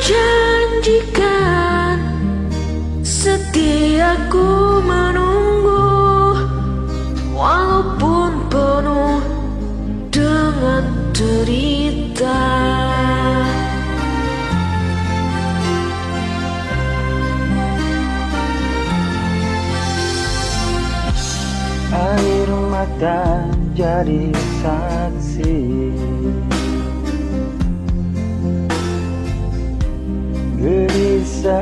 janjikan. Setiaku menunggu Walaupun penuh dengan derita. Air mata jadi saksi.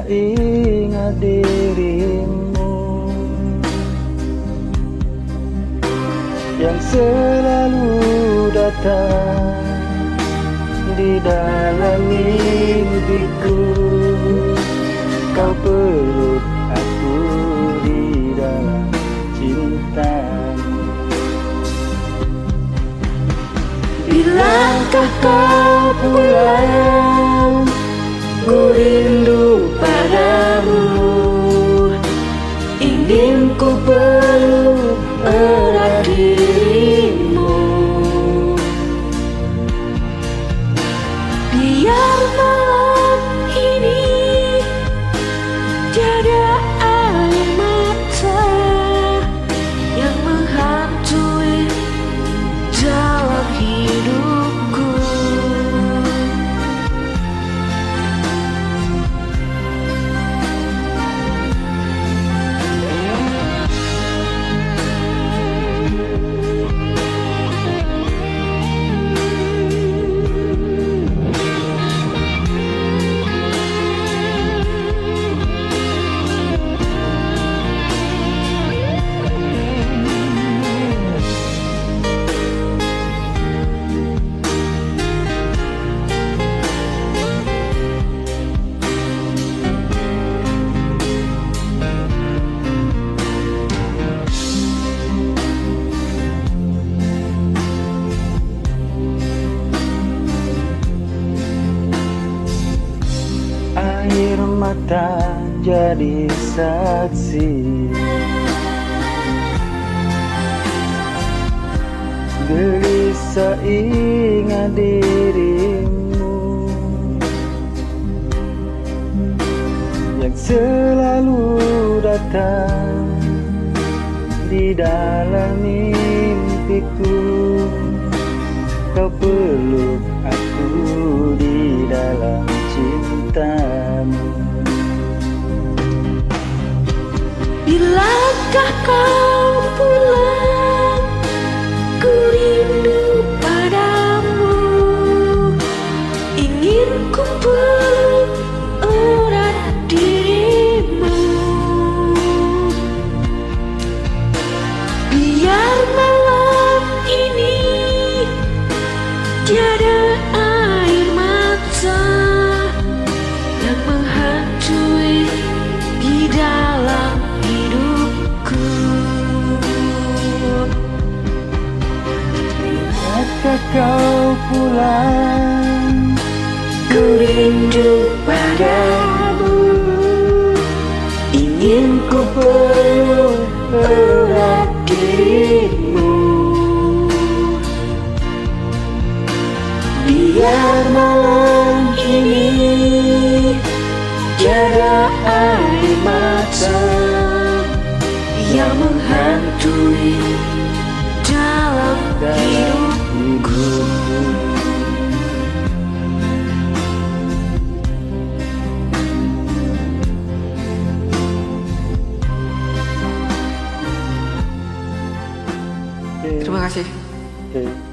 Ingat dirimu. Yang selalu datang Di dalam mimpiku. Kau peluk aku di dalam cintamu. Bilangkah kau pulang? Ku rindu Ingin ku peluk mata jadi saksi. Gelisah ingat dirimu Yang selalu datang Di dalam mimpiku Bilakah kau pulang? Ku rindu padamu. Ingin ku peluk pulang Ku rindu padamu. Ingin ku peluk dirimu. Biar malam ini Jarak air mata Yang menghantui Terima kasih. Okay.